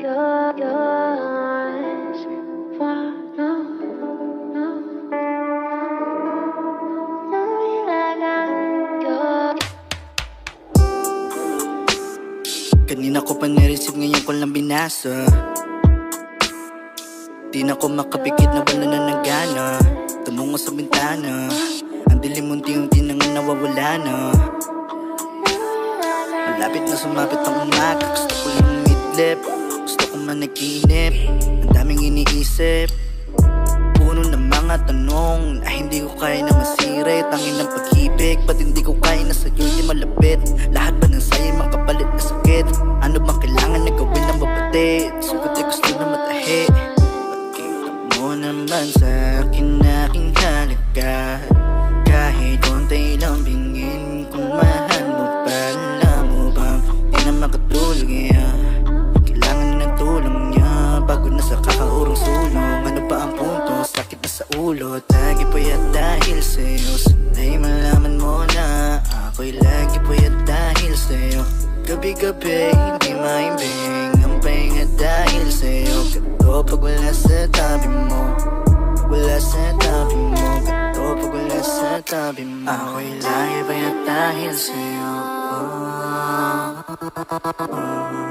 Kanina ko pa nireceive ngayon ko lang binasa. Di na ko makapikit na wala na ng gana. Tumungo sa bintana. Ang dilim unti-unti nang nawawala na. Malapit na sumapit ang umaga Gusto ko lang midlip gusto ko managinip Ang daming iniisip. Puno ng mga tanong Na hindi ko kaya na masira Tangin ng pag-ibig Ba't hindi ko kaya na sa'yo di malapit? Lahat ba ng sa'yo makapalit na sakit? Ano bang kailangan na gawin ng mabatid Sugat ay gusto na matahi. Pagkita mo naman sa akin aking halaga sa kakaurong sulong Ano ba ang punto? Sakit na sa ulo? Lagi po yan dahil sa'yo. Sana'y malaman mo na Ako'y lagi po yan dahil sa'yo. Gabi-gabi hindi maimbing Ang pahinga dahil sa'yo. Ganto pag wala sa tabi mo. Wala sa tabi mo. Ganto pag wala sa tabi mo. Ako'y lagi pa yan dahil sa'yo. Ako'y lagi pa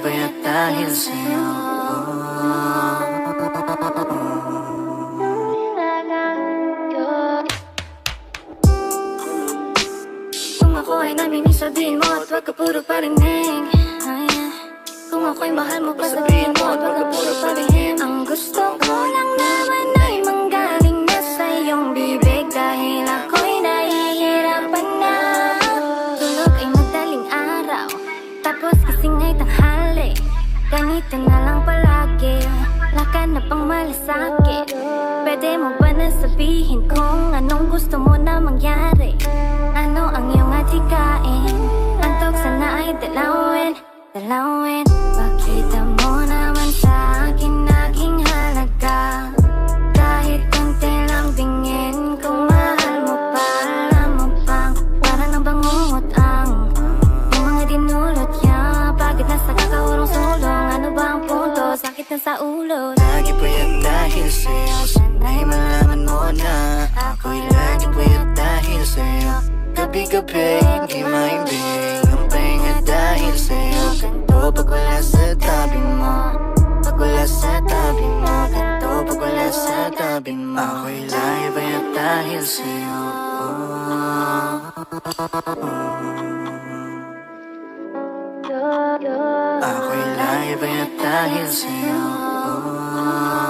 yan dahil sa'yo Kung ako ay namimiss sabihin mo at wag ka puro parinig Ay, Kung ako'y mahal mo pa sabihin mo at wag ka puro palihim Ang gusto ko lang naman ay Ganito na lang palagi Laka na pang malasakit Pwede mo ba na sabihin kung anong gusto mo na mangyari? Ano ang iyong atikain? Antok sana ay dalawin, dalawin sa ulo. Yan dahil sa'yo. Sana'y malaman mo na Ako'y yan dahil sa'yo. Gabi-gabi hindi maimbing Ang pahinga dahil sa'yo. Ganto pag wala sa tabi mo. Pag wala sa tabi mo. Ganto pag wala sa tabi mo. Ako'y yan dahil sa'yo. Ako'y lagi po yan dahil sa'yo